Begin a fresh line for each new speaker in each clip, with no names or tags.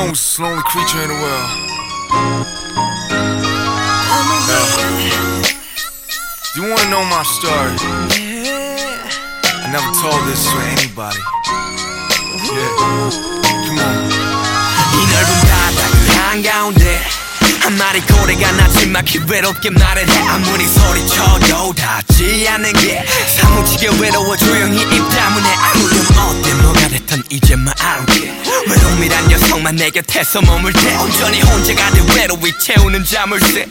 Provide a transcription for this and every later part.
most lonely creature in the world. Do you wanna know my story? I never told this to anybody. Yeah, come on.
이 넓은 바다 한가운데 한 마리 고래가 나지막히 외롭게 말을 해 아무리 소리쳐도 닿지 않는 게 사무치게 외로워 조용히 입 다문에 아무렴 어때 뭐가 됐든 이제만 I don't 녀석만 내 곁에서 머물 때 온전히 혼자가 돼 외로이 채우는 자물쇠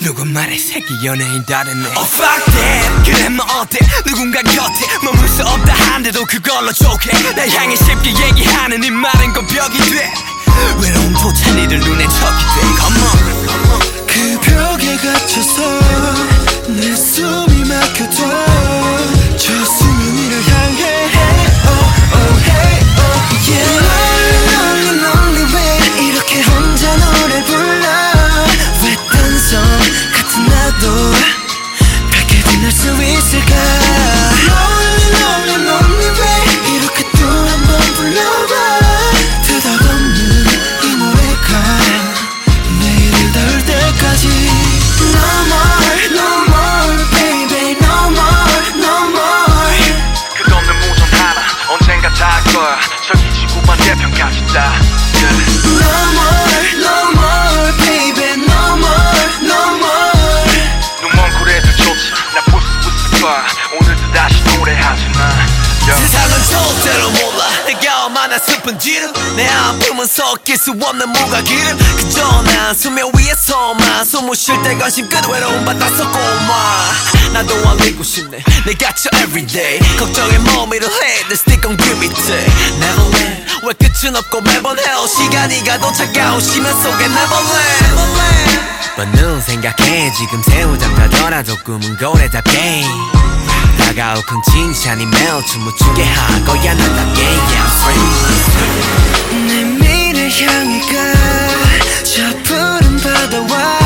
누구 말에 새끼 연예인 다르네. Oh fuck that. 그래 뭐 어때? 누군가 곁에 머물 수 없다 한데도 그걸로 좋게 날 향해 쉽게 얘기하는 이 말은 건 벽이 돼. 외로움조차 니를 눈에 척이 돼. Come on
수
다시 노래하지 마. Yeah.
세상은 절대로 몰라. 내가 얼마나 슬픈지를 내 아픔은 섞일 수 없는 무가기를 그저 난 수면 위에서만 숨을 쉴 때 관심 끝 외로운 바다서 고마. 나도 알리고 싶네. 내 갇혀 everyday. 걱정에 머미를 해. They stick on give it to Neverland 왜 끝은 없고 매번 헤어 시간이 가도 차가운 심연 속에 Neverland But 눈 생각해. 지금 새우잠자더라도 꿈은 고래답게 큰 칭찬이 춤을 추게 할 거야 나답게 Yeah free.
내 미래 향해 가저 푸른 바다와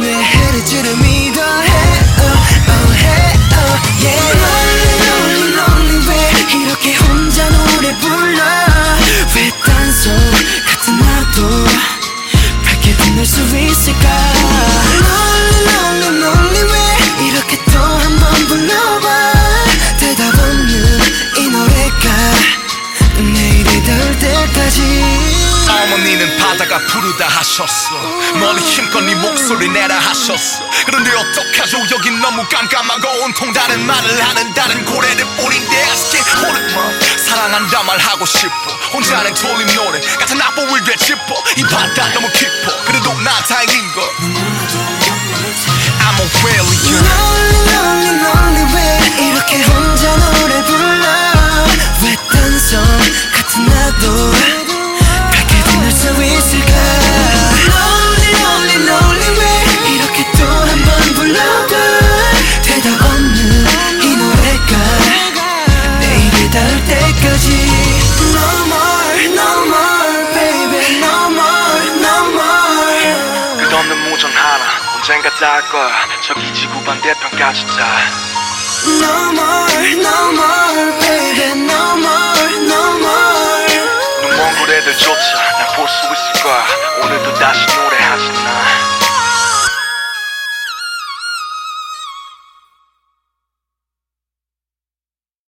내 헤르지를 믿어. Hey, oh, oh, hey, oh, yeah. Lonely, lonely, lonely way 이렇게 혼자 노래 불러. 왜 딴소 같은 나도 밝게 빛날 수 있을까
부르다 하셨어 멀리 힘껏 네 목소리 내라 하셨어 그런데 어떡하죠? 여긴 너무 깜깜하고 온통 다른 말을 하는 다른 고래들 뿐인데 아쉽게 호르몬 사랑한다 말하고 싶어. 혼자는 돌림 노래 같은 나보을 되짚어. 이 바다 너무 깊어. 그래도 나 다행인 거 I'm a failure 언젠가 닿을 거야 저기 지구 반대편까지 다
No more, no more, baby, no more, no more.
눈먼 고래들조차